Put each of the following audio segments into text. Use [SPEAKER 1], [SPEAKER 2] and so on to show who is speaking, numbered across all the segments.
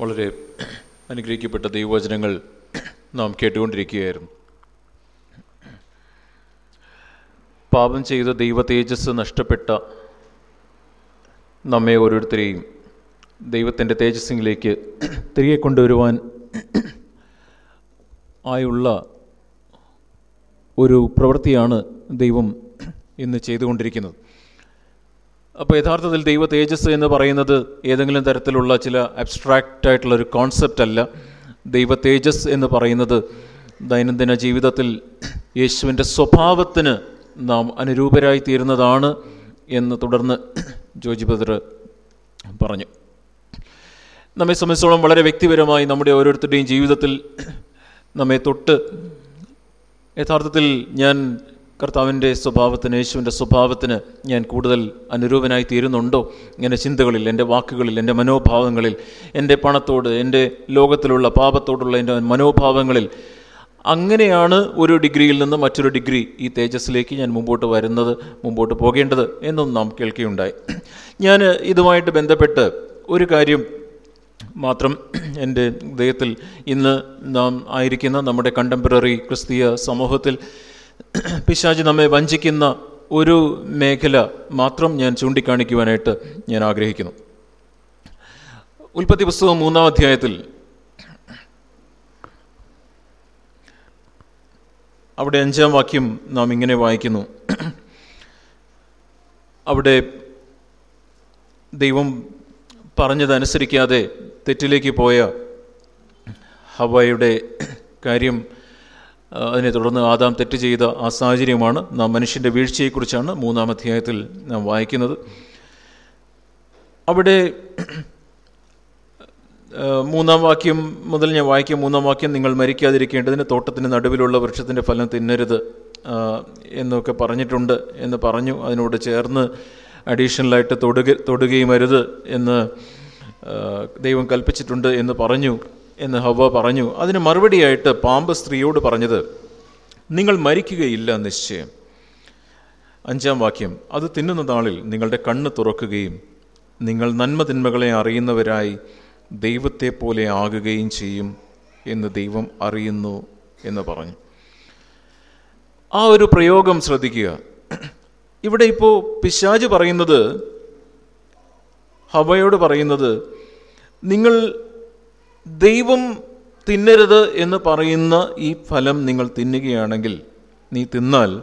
[SPEAKER 1] വളരെ അനുഗ്രഹിക്കപ്പെട്ട ദൈവവചനങ്ങൾ നാം കേട്ടുകൊണ്ടിരിക്കുകയായിരുന്നു. പാപം ചെയ്ത ദൈവ തേജസ് നഷ്ടപ്പെട്ട നമ്മെ ഓരോരുത്തരെയും ദൈവത്തിന്റെ തേജസ്സിലേക്ക് തിരികെ കൊണ്ടുവരുവാൻ ആയുള്ള ഒരു പ്രവൃത്തിയാണ് ദൈവം ഇന്ന് ചെയ്തുകൊണ്ടിരിക്കുന്നത്. അപ്പോൾ യഥാർത്ഥത്തിൽ ദൈവ തേജസ് എന്ന് പറയുന്നത് ഏതെങ്കിലും തരത്തിലുള്ള ചില അബ്സ്ട്രാക്റ്റ് ആയിട്ടുള്ള ഒരു കോൺസെപ്റ്റ് അല്ല. ദൈവ തേജസ് എന്ന് പറയുന്നത് ദൈനംദിന ജീവിതത്തിൽ യേശുവിന്റെ സ്വഭാവത്തിന് നാം അനുരൂപരായി തീരുന്നതാണ് എന്ന് തുടർന്ന് ജോജി ബദർ പറഞ്ഞു. നമ്മെ സംബന്ധിച്ചോളം വളരെ വ്യക്തിപരമായി നമ്മുടെ ഓരോരുത്തരുടെയും ജീവിതത്തിൽ നമ്മെ തൊട്ട് യഥാർത്ഥത്തിൽ ഞാൻ കർത്താവിന്റെ സ്വഭാവത്തിന് യേശുവിന്റെ സ്വഭാവത്തിന് ഞാൻ കൂടുതൽ അനുരൂപനായി തീരുന്നുണ്ടോ? ഇങ്ങനെ ചിന്തകളിൽ എന്റെ വാക്കുകളിൽ എന്റെ മനോഭാവങ്ങളിൽ എന്റെ പണത്തോട് എന്റെ ലോകത്തിലുള്ള പാപത്തോടുള്ള എന്റെ മനോഭാവങ്ങളിൽ അങ്ങനെയാണ് ഒരു ഡിഗ്രിയിൽ നിന്ന് മറ്റൊരു ഡിഗ്രി ഈ തേജസ്സിലേക്ക് ഞാൻ മുമ്പോട്ട് വരുന്നത് മുമ്പോട്ട് പോകേണ്ടത് എന്നും നാം കേൾക്കുകയുണ്ടായി. ഞാൻ ഇതുമായിട്ട് ബന്ധപ്പെട്ട് ഒരു കാര്യം മാത്രം എന്റെ ഹൃദയത്തിൽ ഇന്ന് നാം ആയിരിക്കുന്ന നമ്മുടെ കണ്ടംപററി ക്രിസ്തീയ സമൂഹത്തിൽ പിശാജ് നമ്മെ വഞ്ചിക്കുന്ന ഒരു മേഖല മാത്രം ഞാൻ ചൂണ്ടിക്കാണിക്കുവാനായിട്ട് ഞാൻ ആഗ്രഹിക്കുന്നു. ഉൽപ്പത്തി പുസ്തകം മൂന്നാം അധ്യായത്തിൽ അവിടെ അഞ്ചാം വാക്യം നാം ഇങ്ങനെ വായിക്കുന്നു. അവിടെ ദൈവം പറഞ്ഞതനുസരിക്കാതെ തെറ്റിലേക്ക് പോയ ഹവയുടെ കാര്യം അതിനെ തുടർന്ന് ആദാം തെറ്റ് ചെയ്ത ആ സാഹചര്യമാണ് നാം മനുഷ്യന്റെ വീഴ്ചയെക്കുറിച്ചാണ് മൂന്നാം അധ്യായത്തിൽ നാം വായിക്കുന്നത്. അവിടെ മൂന്നാം വാക്യം മുതൽ ഞാൻ വായിക്കും മൂന്നാം വാക്യം നിങ്ങൾ മരിക്കാതിരിക്കേണ്ടതിന് തോട്ടത്തിന് നടുവിലുള്ള വൃക്ഷത്തിന്റെ ഫലം തിന്നരുത് എന്നൊക്കെ പറഞ്ഞിട്ടുണ്ട് എന്ന് പറഞ്ഞു. അതിനോട് ചേർന്ന് അഡീഷണലായിട്ട് തൊടുക തൊടുകയും അരുത് എന്ന് ദൈവം കൽപ്പിച്ചിട്ടുണ്ട് എന്ന് പറഞ്ഞു. എന്ന് ഹവ പറഞ്ഞു. അതിന് മറുപടിയായിട്ട് പാമ്പ് സ്ത്രീയോട് പറഞ്ഞത് നിങ്ങൾ മരിക്കുകയില്ല നിശ്ചയം. അഞ്ചാം വാക്യം അത് തിന്നുന്ന നാളിൽ നിങ്ങളുടെ കണ്ണ് തുറക്കുകയും നിങ്ങൾ നന്മതിന്മകളെ അറിയുന്നവരായി ദൈവത്തെ പോലെ ആകുകയും ചെയ്യും എന്ന് ദൈവം അറിയുന്നു എന്ന് പറഞ്ഞു. ആ ഒരു പ്രയോഗം ശ്രദ്ധിക്കുക. ഇവിടെ ഇപ്പോൾ പിശാജ് പറയുന്നത് ഹവയോട് പറയുന്നത് നിങ്ങൾ ദൈവം തിന്നരുത് എന്ന് പറയുന്ന ഈ ഫലം നിങ്ങൾ തിന്നുകയാണെങ്കിൽ നീ തിന്നാൽ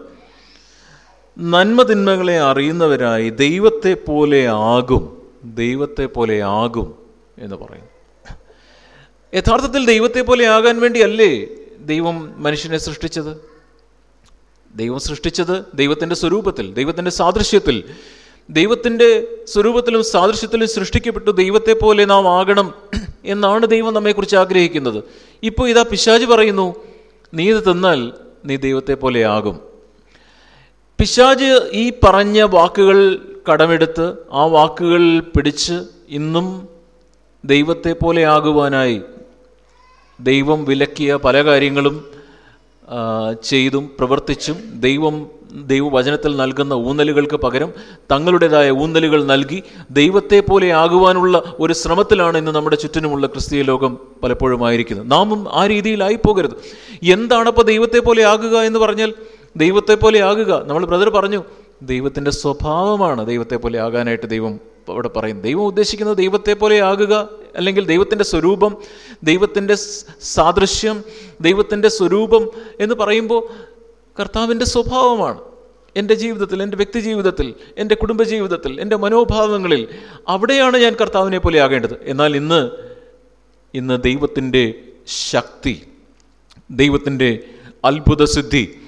[SPEAKER 1] നന്മ തിന്മകളെ അറിയുന്നവരായി ദൈവത്തെ പോലെ ആകും ദൈവത്തെ പോലെ ആകും എന്ന് പറയും യഥാർത്ഥത്തിൽ ദൈവത്തെ പോലെ ആകാൻ വേണ്ടിയല്ലേ ദൈവം മനുഷ്യനെ സൃഷ്ടിച്ചത്? ദൈവം സൃഷ്ടിച്ചത് ദൈവത്തിന്റെ സ്വരൂപത്തിൽ ദൈവത്തിന്റെ സാദൃശ്യത്തിൽ. ദൈവത്തിന്റെ സ്വരൂപത്തിലും സാദൃശ്യത്തിലും സൃഷ്ടിക്കപ്പെട്ടു ദൈവത്തെ പോലെ നാം ആകണം. എന്നാണ് ദൈവം നമ്മെക്കുറിച്ച് ആഗ്രഹിക്കുന്നത്. ഇപ്പോൾ ഇതാ പിശാജ് പറയുന്നു നീ ഇത് തിന്നാൽ നീ ദൈവത്തെ പോലെ ആകും. പിശാജ് ഈ പറഞ്ഞ വാക്കുകൾ കടമെടുത്ത് ആ വാക്കുകൾ പിടിച്ച് ഇന്നും ദൈവത്തെ പോലെ ആകുവാനായി ദൈവം വിലക്കിയ പല കാര്യങ്ങളും ചെയ്തും പ്രവർത്തിച്ചും ദൈവം ദൈവവചനത്തിൽ നൽകുന്ന ഊന്നലുകൾക്ക് പകരം തങ്ങളുടേതായ ഊന്നലുകൾ നൽകി ദൈവത്തെ പോലെ ആകുവാനുള്ള ഒരു ശ്രമത്തിലാണ് ഇന്ന് നമ്മുടെ ചുറ്റിനുമുള്ള ക്രിസ്തീയ ലോകം പലപ്പോഴും ആയിരിക്കുന്നത് നാമും ആ രീതിയിലായി പോകരുത്. എന്താണപ്പോൾ ദൈവത്തെ പോലെ ആകുക എന്ന് പറഞ്ഞാൽ ദൈവത്തെ പോലെ ആകുക. നമ്മൾ ബ്രദർ പറഞ്ഞു ദൈവത്തിന്റെ സ്വഭാവമാണ് ദൈവത്തെ പോലെ ആകാനായിട്ട് ദൈവം അവിടെ പറയും. ദൈവം ഉദ്ദേശിക്കുന്നത് ദൈവത്തെ പോലെ ആകുക അല്ലെങ്കിൽ ദൈവത്തിന്റെ സ്വരൂപം ദൈവത്തിന്റെ സാദൃശ്യം ദൈവത്തിന്റെ സ്വരൂപം എന്ന് പറയുമ്പോൾ കർത്താവിന്റെ സ്വഭാവമാണ്. എന്റെ ജീവിതത്തിൽ എന്റെ വ്യക്തി ജീവിതത്തിൽ എന്റെ കുടുംബ ജീവിതത്തിൽ എന്റെ മനോഭാവങ്ങളിൽ അവിടെയാണ് ഞാൻ കർത്താവിനെ പോലെ ആകേണ്ടത്. എന്നാൽ ഇന്ന് ഇന്ന് ദൈവത്തിന്റെ ശക്തി ദൈവത്തിന്റെ അത്ഭുത സിദ്ധി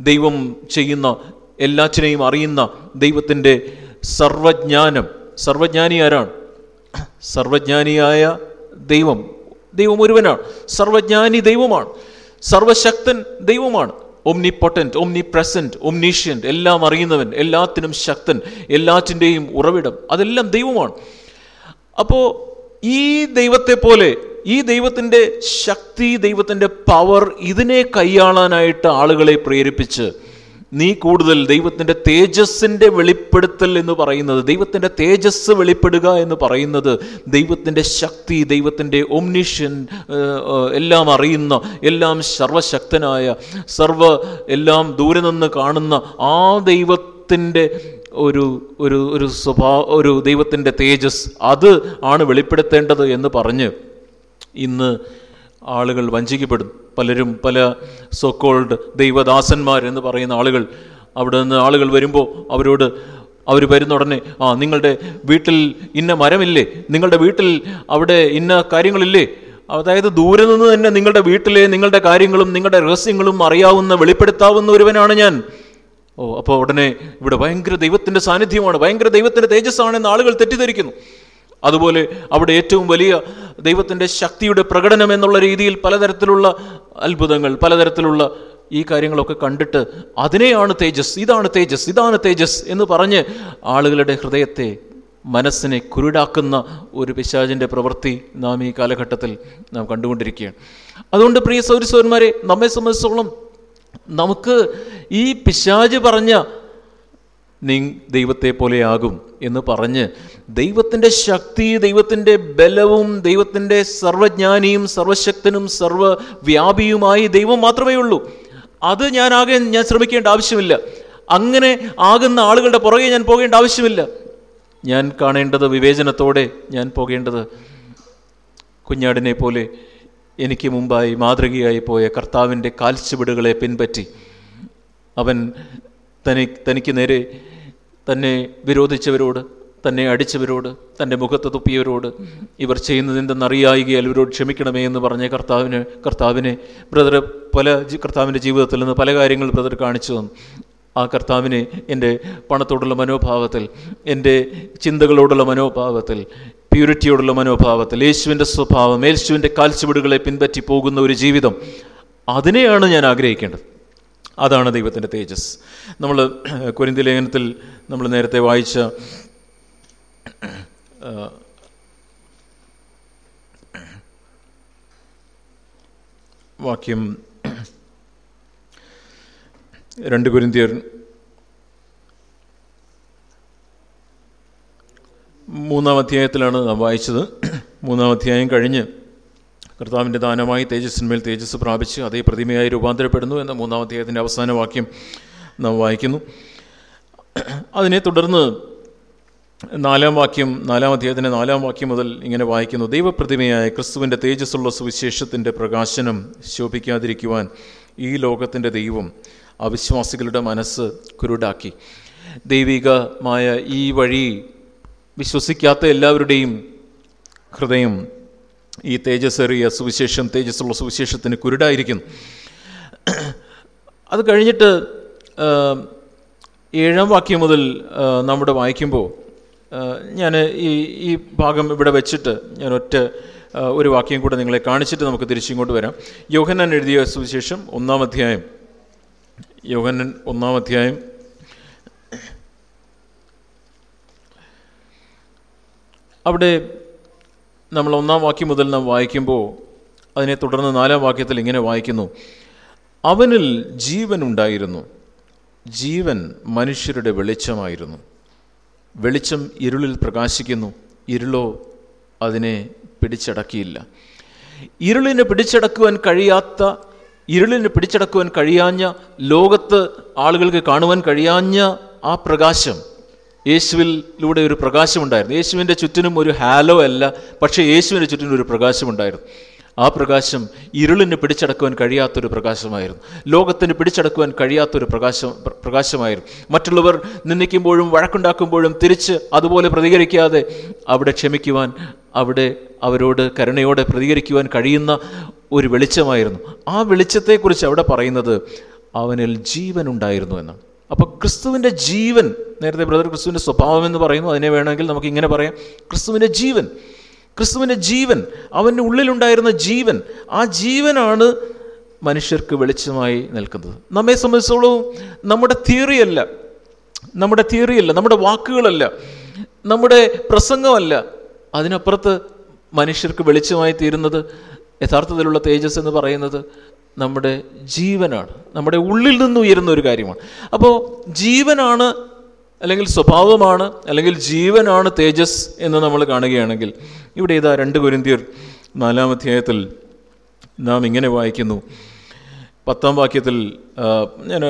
[SPEAKER 1] ദൈവം ചെയ്യുന്ന എല്ലാറ്റിനെയും അറിയുന്ന ദൈവത്തിന്റെ സർവജ്ഞാനം സർവജ്ഞാനി ആരാണ്? സർവജ്ഞാനിയായ ദൈവം. ദൈവം ഒരുവനാണ്. സർവജ്ഞാനി ദൈവമാണ്. സർവശക്തൻ ദൈവമാണ്. Omnipotent omnipresent omniscient എല്ലാം അറിയുന്നവൻ എല്ലാത്തിനും ശക്തൻ എല്ലാറ്റിന്റെയും ഉറവിടം. അതെല്ലാം ദൈവമാണ്. അപ്പോൾ ഈ ദൈവത്തെ പോലെ ഈ ദൈവത്തിന്റെ ശക്തി ദൈവത്തിന്റെ പവർ ഇതിനെ കൈയാളാനായിട്ട് ആളുകളെ പ്രേരിപ്പിച്ച് നീ കൂടുതൽ ദൈവത്തിന്റെ തേജസ്സിന്റെ വെളിപ്പെടുത്തൽ എന്ന് പറയുന്നത് ദൈവത്തിന്റെ തേജസ് വെളിപ്പെടുക എന്ന് പറയുന്നത് ദൈവത്തിന്റെ ശക്തി ദൈവത്തിന്റെ ഒംനിഷ്യൻ എല്ലാം അറിയുന്ന എല്ലാം സർവശക്തനായ സർവ എല്ലാം ദൂരെ നിന്ന് കാണുന്ന ആ ദൈവത്തിന്റെ ഒരു ഒരു ഒരു സ്വഭാവ ഒരു ദൈവത്തിന്റെ തേജസ് അത് ആണ് വെളിപ്പെടുത്തേണ്ടത് എന്ന് പറഞ്ഞ് ഇന്ന് ആളുകൾ വഞ്ചിക്കപ്പെടും. പലരും പല സോക്കോൾഡ് ദൈവദാസന്മാർ എന്ന് പറയുന്ന ആളുകൾ അവിടെ നിന്ന് ആളുകൾ വരുമ്പോൾ അവരോട് അവർ വരുന്ന ഉടനെ ആ നിങ്ങളുടെ വീട്ടിൽ ഇന്ന മരമില്ലേ? നിങ്ങളുടെ വീട്ടിൽ അവിടെ ഇന്ന കാര്യങ്ങളില്ലേ? അതായത് ദൂരെ നിന്ന് തന്നെ നിങ്ങളുടെ വീട്ടിലെ നിങ്ങളുടെ കാര്യങ്ങളും നിങ്ങളുടെ രഹസ്യങ്ങളും അറിയാവുന്ന വെളിപ്പെടുത്താവുന്ന ഒരുവനാണ് ഞാൻ. ഓ അപ്പോൾ ഉടനെ ഇവിടെ ഭയങ്കര ദൈവത്തിന്റെ സാന്നിധ്യമാണ് ഭയങ്കര ദൈവത്തിന്റെ തേജസ്സാണെന്ന് ആളുകൾ തെറ്റിദ്ധരിക്കുന്നു. അതുപോലെ അവിടെ ഏറ്റവും വലിയ ദൈവത്തിന്റെ ശക്തിയുടെ പ്രകടനം എന്നുള്ള രീതിയിൽ പലതരത്തിലുള്ള അത്ഭുതങ്ങൾ പലതരത്തിലുള്ള ഈ കാര്യങ്ങളൊക്കെ കണ്ടിട്ട് അതിനെയാണ് തേജസ് ഇതാണ് തേജസ് ഇതാണ് തേജസ് എന്ന് പറഞ്ഞ് ആളുകളുടെ ഹൃദയത്തെ മനസ്സിനെ കുരുടാക്കുന്ന ഒരു പിശാചിന്റെ പ്രവൃത്തി നാം ഈ കാലഘട്ടത്തിൽ നാം കണ്ടുകൊണ്ടിരിക്കുകയാണ്. അതുകൊണ്ട് പ്രിയ സൗരസൗരന്മാരെ നമ്മെ സംബന്ധിച്ചോളം നമുക്ക് ഈ പിശാജ് പറഞ്ഞ നീ ദൈവത്തെ പോലെയാകും എന്ന് പറഞ്ഞ് ദൈവത്തിന്റെ ശക്തി ദൈവത്തിന്റെ ബലവും ദൈവത്തിന്റെ സർവജ്ഞാനിയും സർവശക്തനും സർവവ്യാപിയുമായി ദൈവം മാത്രമേ ഉള്ളൂ. അത് ഞാൻ ഞാനാകെ ഞാൻ ശ്രമിക്കേണ്ട ആവശ്യമില്ല. അങ്ങനെ ആകുന്ന ആളുകളുടെ പുറകെ ഞാൻ പോകേണ്ട ആവശ്യമില്ല. ഞാൻ കാണേണ്ടത് വിവേചനത്തോടെ ഞാൻ പോകേണ്ടത് കുഞ്ഞാടിനെ പോലെ എനിക്ക് മുമ്പായി മാതൃകയായി പോയ കർത്താവിന്റെ കാൽച്ചുവടുകളെ പിൻപറ്റി അവൻ തനി തനിക്ക് നേരെ തന്നെ വിരോധിച്ചവരോട് തന്നെ അടിച്ചവരോട് തന്റെ മുഖത്ത് തുപ്പിയവരോട് ഇവർ ചെയ്യുന്നതെന്തെന്നറിയായികയാൽ ഇവരോട് ക്ഷമിക്കണമേ എന്ന് പറഞ്ഞ കർത്താവിന് കർത്താവിനെ ബ്രദർ പല കർത്താവിന്റെ ജീവിതത്തിൽ നിന്ന് പല കാര്യങ്ങൾ ബ്രദർ കാണിച്ചു തന്നു. ആ കർത്താവിനെ എന്റെ പണത്തോടുള്ള മനോഭാവത്തിൽ എന്റെ ചിന്തകളോടുള്ള മനോഭാവത്തിൽ പ്യൂരിറ്റിയോടുള്ള മനോഭാവത്തിൽ യേശുവിന്റെ സ്വഭാവം യേശുവിന്റെ കാൽച്ചുവടുകളെ പിൻപറ്റി പോകുന്ന ഒരു ജീവിതം അതിനെയാണ് ഞാൻ ആഗ്രഹിക്കേണ്ടത്. അതാണ് ദൈവത്തിന്റെ തേജസ്. നമ്മൾ കുരിന്തി ലേഖനത്തിൽ നമ്മൾ നേരത്തെ വായിച്ച വാക്യം രണ്ട് കുരിന്തിയർ മൂന്നാം അധ്യായത്തിലാണ് നാം വായിച്ചത്. മൂന്നാം അധ്യായം കഴിഞ്ഞ് കർത്താവിന്റെ ദാനമായി തേജസ്സിന്മേൽ തേജസ് പ്രാപിച്ച് അതേ പ്രതിമയായി രൂപാന്തരപ്പെടുന്നു എന്ന മൂന്നാമത്തെ അവസാന വാക്യം നാം വായിക്കുന്നു. അതിനെ തുടർന്ന് നാലാം വാക്യം നാലാം അധ്യായത്തിന്റെ നാലാം വാക്യം മുതൽ ഇങ്ങനെ വായിക്കുന്നു. ദൈവപ്രതിമയായ ക്രിസ്തുവിന്റെ തേജസ്സുള്ള സുവിശേഷത്തിന്റെ പ്രകാശനം ശോഭിക്കാതിരിക്കുവാൻ ഈ ലോകത്തിന്റെ ദൈവം അവിശ്വാസികളുടെ മനസ്സ് കുരുടാക്കി. ദൈവികമായ ഈ വഴി വിശ്വസിക്കാത്ത എല്ലാവരുടെയും ഹൃദയം ഈ തേജസ്സേറിയ സുവിശേഷം തേജസ്സുള്ള സുവിശേഷത്തിന് കുരുടായിരിക്കുന്നു. അത് കഴിഞ്ഞിട്ട് ഏഴാം വാക്യം മുതൽ നമ്മുടെ വായിക്കുമ്പോൾ ഞാൻ ഈ ഈ ഭാഗം ഇവിടെ വെച്ചിട്ട് ഞാൻ ഒറ്റ ഒരു വാക്യം കൂടെ നിങ്ങളെ കാണിച്ചിട്ട് നമുക്ക് തിരിച്ചിങ്ങോട്ട് വരാം. യോഹന്നാൻ എഴുതിയ സുവിശേഷം ഒന്നാം അധ്യായം. യോഹനൻ ഒന്നാം അധ്യായം. അവിടെ നമ്മൾ ഒന്നാം വാക്യം മുതൽ നാം വായിക്കുമ്പോൾ അതിനെ തുടർന്ന് നാലാം വാക്യത്തിൽ ഇങ്ങനെ വായിക്കുന്നു. അവനിൽ ജീവൻ ഉണ്ടായിരുന്നു. ജീവൻ മനുഷ്യരുടെ വെളിച്ചമായിരുന്നു. വെളിച്ചം ഇരുളിൽ പ്രകാശിക്കുന്നു. ഇരുളോ അതിനെ പിടിച്ചടക്കിയില്ല. ഇരുളിനെ പിടിച്ചടക്കുവാൻ കഴിയാത്ത ഇരുളിനെ പിടിച്ചടക്കുവാൻ കഴിയാഞ്ഞ ലോകത്ത് ആളുകൾക്ക് കാണുവാൻ കഴിയാഞ്ഞ ആ പ്രകാശം യേശുവിലൂടെ ഒരു പ്രകാശമുണ്ടായിരുന്നു. യേശുവിന്റെ ചുറ്റിനും ഒരു ഹാലോ അല്ല പക്ഷേ യേശുവിന്റെ ചുറ്റിനും ഒരു പ്രകാശമുണ്ടായിരുന്നു. ആ പ്രകാശം ഇരുളിന് പിടിച്ചടക്കുവാൻ കഴിയാത്തൊരു പ്രകാശമായിരുന്നു. ലോകത്തിന് പിടിച്ചടക്കുവാൻ കഴിയാത്തൊരു പ്രകാശം പ്രകാശമായിരുന്നു. മറ്റുള്ളവർ നിന്ദിക്കുമ്പോഴും വഴക്കുണ്ടാക്കുമ്പോഴും തിരിച്ച് അതുപോലെ പ്രതികരിക്കാതെ അവിടെ ക്ഷമിക്കുവാൻ അവിടെ അവരോട് കരുണയോടെ പ്രതികരിക്കുവാൻ കഴിയുന്ന ഒരു വെളിച്ചമായിരുന്നു. ആ വെളിച്ചത്തെക്കുറിച്ച് അവിടെ പറയുന്നത് അവനിൽ ജീവനുണ്ടായിരുന്നു എന്നാണ് അപ്പോൾ ക്രിസ്തുവിന്റെ ജീവൻ നേരത്തെ ബ്രദർ ക്രിസ്തുവിന്റെ സ്വഭാവം എന്ന് പറയുന്നു അതിനെ വേണമെങ്കിൽ നമുക്ക് ഇങ്ങനെ പറയാം. ക്രിസ്തുവിന്റെ ജീവൻ ക്രിസ്തുവിന്റെ ജീവൻ അവന്റെ ഉള്ളിലുണ്ടായിരുന്ന ജീവൻ ആ ജീവനാണ് മനുഷ്യർക്ക് വെളിച്ചമായി നിൽക്കുന്നത്. നമ്മെ സംബന്ധിച്ചോളവും നമ്മുടെ തിയറിയല്ല നമ്മുടെ തിയറിയല്ല നമ്മുടെ വാക്കുകളല്ല നമ്മുടെ പ്രസംഗമല്ല. അതിനപ്പുറത്ത് മനുഷ്യർക്ക് വെളിച്ചമായി തീരുന്നത് യഥാർത്ഥത്തിലുള്ള തേജസ് എന്ന് പറയുന്നത് നമ്മുടെ ജീവനാണ്. നമ്മുടെ ഉള്ളിൽ നിന്ന് ഉയരുന്ന ഒരു കാര്യമാണ്. അപ്പോൾ ജീവനാണ് അല്ലെങ്കിൽ സ്വഭാവമാണ് അല്ലെങ്കിൽ ജീവനാണ് തേജസ് എന്ന് നമ്മൾ കാണുകയാണെങ്കിൽ ഇവിടെ ഇതാ രണ്ട് കുരിന്തിയർ നാലാം അധ്യായത്തിൽ നാം ഇങ്ങനെ വായിക്കുന്നു. പത്താം വാക്യത്തിൽ ഞാൻ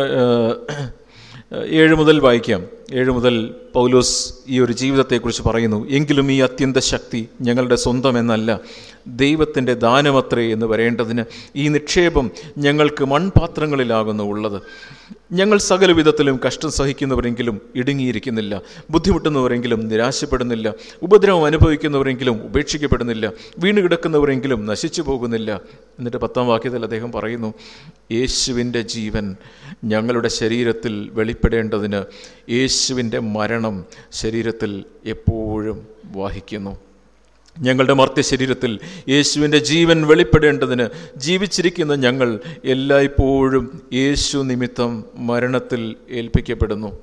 [SPEAKER 1] ഏഴ് മുതൽ വായിക്കാം. ഏഴ് മുതൽ പൗലോസ് ഈ ഒരു ജീവിതത്തെക്കുറിച്ച് പറയുന്നു. എങ്കിലും ഈ അത്യന്ത ശക്തി ഞങ്ങളുടെ സ്വന്തമെന്നല്ല ദൈവത്തിന്റെ ദാനമത്രേ എന്ന് വരേണ്ടതിന് ഈ നിക്ഷേപം ഞങ്ങൾക്ക് മൺപാത്രങ്ങളിലാകുന്നു ഉള്ളത്. ഞങ്ങൾ സകല വിധത്തിലും കഷ്ടം സഹിക്കുന്നവരെങ്കിലും ഇടുങ്ങിയിരിക്കുന്നില്ല ബുദ്ധിമുട്ടുന്നവരെങ്കിലും നിരാശപ്പെടുന്നില്ല ഉപദ്രവം അനുഭവിക്കുന്നവരെങ്കിലും ഉപേക്ഷിക്കപ്പെടുന്നില്ല വീണ് കിടക്കുന്നവരെങ്കിലും നശിച്ചു പോകുന്നില്ല. എന്നിട്ട് പത്താം വാക്യത്തിൽ അദ്ദേഹം പറയുന്നു യേശുവിന്റെ ജീവൻ ഞങ്ങളുടെ ശരീരത്തിൽ വെളിപ്പെടേണ്ടതിന് യേശുവിന്റെ മരണം ശരീരത്തിൽ എപ്പോഴും വഹിക്കുന്നു. ഞങ്ങളുടെ മർത്യ ശരീരത്തിൽ യേശുവിന്റെ ജീവൻ വെളിപ്പെടേണ്ടതിന് ജീവിച്ചിരിക്കുന്ന ഞങ്ങൾ എല്ലായ്പ്പോഴും യേശു നിമിത്തം മരണത്തിൽ ഏൽപ്പിക്കപ്പെടുന്നു.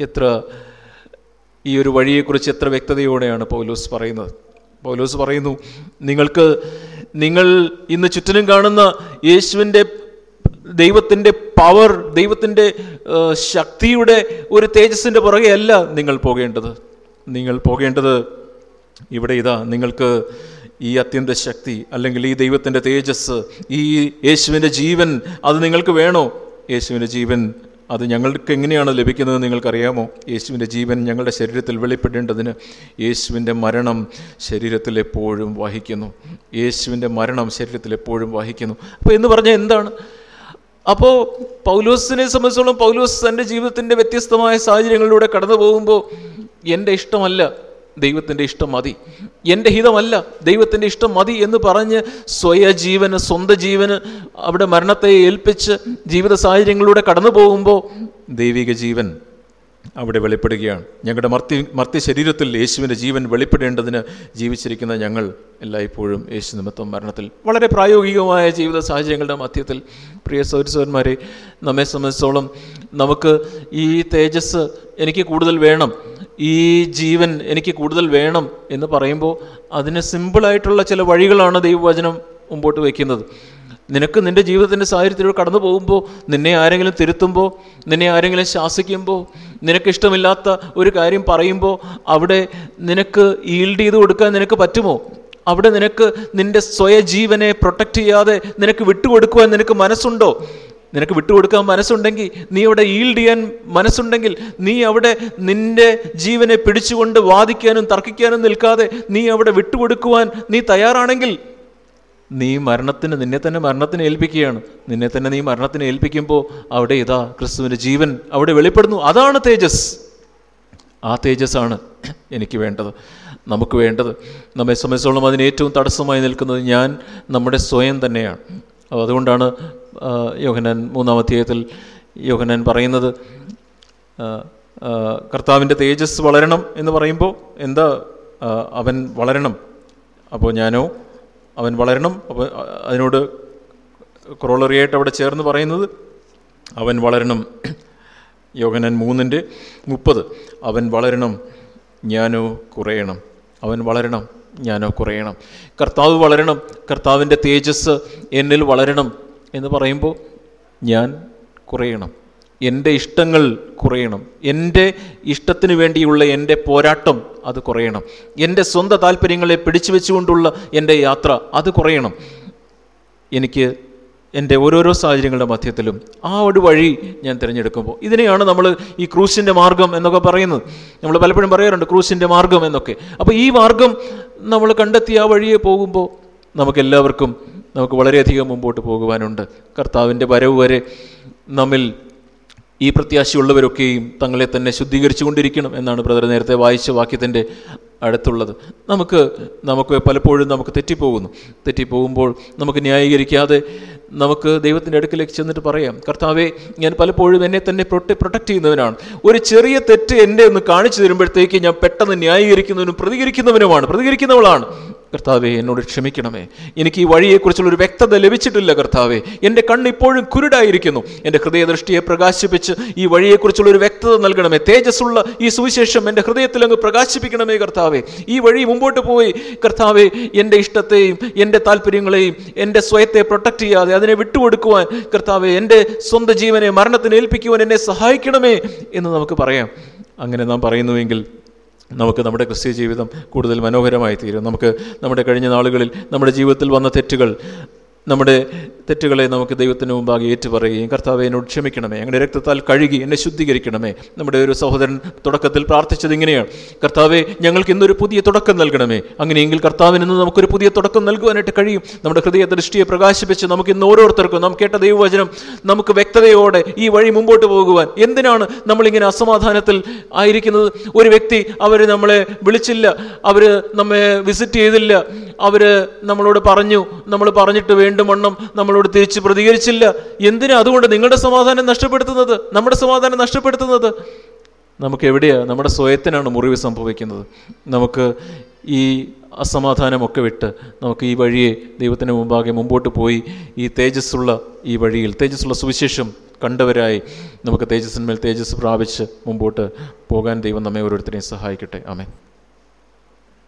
[SPEAKER 1] എത്ര ഈ ഒരു വഴിയെക്കുറിച്ച് എത്ര വ്യക്തതയോടെയാണ് പൗലോസ് പറയുന്നത്? പൗലോസ് പറയുന്നു നിങ്ങൾക്ക് നിങ്ങൾ ഇന്ന് ചുറ്റിനും കാണുന്ന യേശുവിന്റെ ദൈവത്തിന്റെ പവർ ദൈവത്തിന്റെ ശക്തിയുടെ ഒരു തേജസ്സിന്റെ പുറകെ അല്ല നിങ്ങൾ പോകേണ്ടത്. നിങ്ങൾ പോകേണ്ടത് ഇവിടെ ഇതാ നിങ്ങൾക്ക് ഈ അത്യന്ത ശക്തി അല്ലെങ്കിൽ ഈ ദൈവത്തിന്റെ തേജസ് ഈ യേശുവിന്റെ ജീവൻ അത് നിങ്ങൾക്ക് വേണോ? യേശുവിന്റെ ജീവൻ അത് ഞങ്ങൾക്ക് എങ്ങനെയാണ് ലഭിക്കുന്നത് നിങ്ങൾക്കറിയാമോ? യേശുവിന്റെ ജീവൻ ഞങ്ങളുടെ ശരീരത്തിൽ വെളിപ്പെടേണ്ടതിന് യേശുവിന്റെ മരണം ശരീരത്തിൽ എപ്പോഴും വഹിക്കുന്നു. യേശുവിന്റെ മരണം ശരീരത്തിൽ എപ്പോഴും വഹിക്കുന്നു. അപ്പോൾ എന്ന് പറഞ്ഞാൽ എന്താണ്? അപ്പോൾ പൗലോസിനെ സംബന്ധിച്ചോളം പൗലോസ് തന്റെ ജീവിതത്തിന്റെ വ്യത്യസ്തമായ സാഹചര്യങ്ങളിലൂടെ കടന്നു പോകുമ്പോൾ എന്റെ ഇഷ്ടമല്ല ദൈവത്തിന്റെ ഇഷ്ടം മതി. എന്റെ ഹിതമല്ല ദൈവത്തിന്റെ ഇഷ്ടം മതി എന്ന് പറഞ്ഞ് സ്വയ ജീവന് സ്വന്തം ജീവന് അവിടെ മരണത്തെ ഏൽപ്പിച്ച് ജീവിത സാഹചര്യങ്ങളിലൂടെ കടന്നു പോകുമ്പോൾ ദൈവിക ജീവൻ അവിടെ വെളിപ്പെടുകയാണ്. ഞങ്ങളുടെ മർത്തി മർത്തി ശരീരത്തിൽ യേശുവിന്റെ ജീവൻ വെളിപ്പെടേണ്ടതിന് ജീവിച്ചിരിക്കുന്ന ഞങ്ങൾ എല്ലായ്പ്പോഴും യേശു നിമിത്തം മരണത്തിൽ. വളരെ പ്രായോഗികമായ ജീവിത സാഹചര്യങ്ങളുടെ മധ്യത്തിൽ പ്രിയ സൗരസവന്മാരെ നമ്മെ സംബന്ധിച്ചോളം നമുക്ക് ഈ തേജസ് എനിക്ക് കൂടുതൽ വേണം ഈ ജീവൻ എനിക്ക് കൂടുതൽ വേണം എന്ന് പറയുമ്പോൾ അതിന് സിമ്പിളായിട്ടുള്ള ചില വഴികളാണ് ദൈവവചനം മുമ്പോട്ട് വയ്ക്കുന്നത്. നിനക്ക് നിന്റെ ജീവിതത്തിന്റെ സാഹചര്യത്തിലൂടെ കടന്നു പോകുമ്പോൾ നിന്നെ ആരെങ്കിലും തിരുത്തുമ്പോൾ നിന്നെ ആരെങ്കിലും ശാസിക്കുമ്പോൾ നിനക്കിഷ്ടമില്ലാത്ത ഒരു കാര്യം പറയുമ്പോൾ അവിടെ നിനക്ക് ഈൽഡ് ചെയ്ത് കൊടുക്കാൻ നിനക്ക് പറ്റുമോ? അവിടെ നിനക്ക് നിന്റെ സ്വയ ജീവനെ പ്രൊട്ടക്റ്റ് ചെയ്യാതെ നിനക്ക് വിട്ടുകൊടുക്കുവാൻ നിനക്ക് മനസ്സുണ്ടോ? നിനക്ക് വിട്ടുകൊടുക്കാൻ മനസ്സുണ്ടെങ്കിൽ നീ അവിടെ ഈൽഡ് ചെയ്യാൻ മനസ്സുണ്ടെങ്കിൽ നീ അവിടെ നിന്റെ ജീവനെ പിടിച്ചുകൊണ്ട് വാദിക്കാനും തർക്കിക്കാനും നിൽക്കാതെ നീ അവിടെ വിട്ടുകൊടുക്കുവാൻ നീ തയ്യാറാണെങ്കിൽ നീ മരണത്തിന് നിന്നെ തന്നെ മരണത്തിന് ഏൽപ്പിക്കുകയാണ്. നിന്നെ തന്നെ നീ മരണത്തിന് ഏൽപ്പിക്കുമ്പോൾ അവിടെ ഇതാ ക്രിസ്തുവിന്റെ ജീവൻ അവിടെ വെളിപ്പെടുന്നു. അതാണ് തേജസ്. ആ തേജസ്സാണ് എനിക്ക് വേണ്ടത് നമുക്ക് വേണ്ടത്. നമ്മെ സംബന്ധിച്ചോളം അതിന് ഏറ്റവും തടസ്സമായി നിൽക്കുന്നത് ഞാൻ നമ്മുടെ സ്വയം തന്നെയാണ്. അതുകൊണ്ടാണ് യോഹനാൻ മൂന്നാം അധ്യായത്തിൽ യോഹന്നാൻ പറയുന്നത് കർത്താവിന്റെ തേജസ് വളരണം എന്ന് പറയുമ്പോൾ എന്താ അവൻ വളരണം. അപ്പോൾ ഞാനോ അവൻ വളരണം. അപ്പോൾ അതിനോട് ക്രോളറിയായിട്ട് അവിടെ ചേർന്ന് പറയുന്നത് അവൻ വളരണം. യോഗനൻ മൂന്നിന്റെ മുപ്പത്. അവൻ വളരണം ഞാനോ കുറയണം. അവൻ വളരണം ഞാനോ കുറയണം. കർത്താവ് വളരണം കർത്താവിന്റെ തേജസ് എന്നിൽ വളരണം എന്ന് പറയുമ്പോൾ ഞാൻ കുറയണം. എന്റെ ഇഷ്ടങ്ങൾ കുറയണം. എന്റെ ഇഷ്ടത്തിന് വേണ്ടിയുള്ള എന്റെ പോരാട്ടം അത് കുറയണം. എന്റെ സ്വന്തം താല്പര്യങ്ങളെ പിടിച്ചു വെച്ചുകൊണ്ടുള്ള എന്റെ യാത്ര അത് കുറയണം. എനിക്ക് എന്റെ ഓരോരോ സാഹചര്യങ്ങളുടെ മധ്യത്തിലും ആ ഒരു വഴി ഞാൻ തിരഞ്ഞെടുക്കുമ്പോൾ ഇതിനെയാണ് നമ്മൾ ഈ ക്രൂസിന്റെ മാർഗം എന്നൊക്കെ പറയുന്നത്. നമ്മൾ പലപ്പോഴും പറയാറുണ്ട് ക്രൂസിന്റെ മാർഗം എന്നൊക്കെ. അപ്പോൾ ഈ മാർഗം നമ്മൾ കണ്ടെത്തി ആ വഴിയെ പോകുമ്പോൾ നമുക്കെല്ലാവർക്കും നമുക്ക് വളരെയധികം മുമ്പോട്ട് പോകുവാനുണ്ട്. കർത്താവിന്റെ വരവ് വരെ നമ്മിൽ ഈ പ്രത്യാശയുള്ളവരൊക്കെയും തങ്ങളെ തന്നെ ശുദ്ധീകരിച്ചു കൊണ്ടിരിക്കണം എന്നാണ് ബ്രദർ നേരത്തെ വായിച്ച വാക്യത്തിന്റെ അടുത്തുള്ളത്. നമുക്ക് നമുക്ക് പലപ്പോഴും നമുക്ക് തെറ്റിപ്പോകുന്നു. തെറ്റിപ്പോകുമ്പോൾ നമുക്ക് ന്യായീകരിക്കാതെ നമുക്ക് ദൈവത്തിന്റെ അടുക്കിലേക്ക് ചെന്നിട്ട് പറയാം കർത്താവെ ഞാൻ പലപ്പോഴും എന്നെ തന്നെ പ്രൊട്ട പ്രൊട്ടക്റ്റ് ചെയ്യുന്നവനാണ്. ഒരു ചെറിയ തെറ്റ് എന്റെ ഒന്ന് കാണിച്ചു തരുമ്പോഴത്തേക്ക് ഞാൻ പെട്ടെന്ന് ന്യായീകരിക്കുന്നവനും പ്രതികരിക്കുന്നവനുമാണ് പ്രതികരിക്കുന്നവളാണ്. കർത്താവെ എന്നോട് ക്ഷമിക്കണമേ. എനിക്ക് ഈ വഴിയെക്കുറിച്ചുള്ള ഒരു വ്യക്തത ലഭിച്ചിട്ടില്ല കർത്താവെ. എന്റെ കണ്ണ് ഇപ്പോഴും കുരുടായിരിക്കുന്നു. എന്റെ ഹൃദയദൃഷ്ടിയെ പ്രകാശിപ്പിച്ച് ഈ വഴിയെക്കുറിച്ചുള്ള ഒരു വ്യക്തത നൽകണമേ. തേജസ്സുള്ള ഈ സുവിശേഷം എന്റെ ഹൃദയത്തിൽ അങ്ങ് പ്രകാശിപ്പിക്കണമേ കർത്താവെ. കർത്താവെ ഈ വഴി മുമ്പോട്ട് പോയി കർത്താവെ എന്റെ ഇഷ്ടത്തെയും എന്റെ താല്പര്യങ്ങളെയും എന്റെ സ്വയത്തെ പ്രൊട്ടക്റ്റ് ചെയ്യാതെ അതിനെ വിട്ടുകൊടുക്കുവാൻ കർത്താവെ എന്റെ സ്വന്തം ജീവനെ മരണത്തിന് ഏൽപ്പിക്കുവാൻ എന്നെ സഹായിക്കണമേ എന്ന് നമുക്ക് പറയാം. അങ്ങനെ നാം പറയുന്നുവെങ്കിൽ നമുക്ക് നമ്മുടെ ക്രിസ്ത്യ ജീവിതം കൂടുതൽ മനോഹരമായി തീരും നമുക്ക് നമ്മുടെ കഴിഞ്ഞ നാളുകളിൽ നമ്മുടെ ജീവിതത്തിൽ വന്ന തെറ്റുകൾ നമ്മുടെ തെറ്റുകളെ നമുക്ക് ദൈവത്തിന് മുമ്പാകെ ഏറ്റുപറയുകയും കർത്താവെ എന്നോട് ക്ഷമിക്കണമേ. അങ്ങനെ രക്തത്താൽ കഴുകി എന്നെ ശുദ്ധീകരിക്കണമേ. നമ്മുടെ ഒരു സഹോദരൻ തുടക്കത്തിൽ പ്രാർത്ഥിച്ചത് ഇങ്ങനെയാണ്. കർത്താവെ ഞങ്ങൾക്ക് ഇന്നൊരു പുതിയ തുടക്കം നൽകണമേ. അങ്ങനെയെങ്കിൽ കർത്താവിന് ഇന്ന് നമുക്കൊരു പുതിയ തുടക്കം നൽകുവാനായിട്ട് കഴിയും. നമ്മുടെ ഹൃദയ ദൃഷ്ടിയെ പ്രകാശിപ്പിച്ച് നമുക്ക് ഇന്ന് ഓരോരുത്തർക്കും നാം കേട്ട ദൈവവചനം നമുക്ക് വ്യക്തതയോടെ ഈ വഴി മുമ്പോട്ട് പോകുവാൻ എന്തിനാണ് നമ്മളിങ്ങനെ അസമാധാനത്തിൽ ആയിരിക്കുന്നത്? ഒരു വ്യക്തി അവർ നമ്മളെ വിളിച്ചില്ല അവർ നമ്മെ വിസിറ്റ് ചെയ്തില്ല അവർ നമ്മളോട് പറഞ്ഞു നമ്മൾ പറഞ്ഞിട്ട് വേണ്ടും വണ്ണം നമ്മളോട് തിരിച്ച് പ്രതികരിച്ചില്ല. എന്തിനാ അതുകൊണ്ട് നിങ്ങളുടെ സമാധാനം നഷ്ടപ്പെടുത്തുന്നത്? നമ്മുടെ സമാധാനം നഷ്ടപ്പെടുത്തുന്നത്? നമുക്ക് എവിടെയാണ് നമ്മുടെ സ്വയത്തിനാണ് മുറിവ് സംഭവിക്കുന്നത്. നമുക്ക് ഈ അസമാധാനമൊക്കെ വിട്ട് നമുക്ക് ഈ വഴിയെ ദൈവത്തിന് മുമ്പാകെ മുമ്പോട്ട് പോയി ഈ തേജസ്സുള്ള ഈ വഴിയിൽ തേജസ്സുള്ള സുവിശേഷം കണ്ടവരായി നമുക്ക് തേജസ്സിന്മേൽ തേജസ് പ്രാപിച്ച് മുമ്പോട്ട് പോകാൻ ദൈവം നമ്മെ ഓരോരുത്തരെയും സഹായിക്കട്ടെ. ആമേ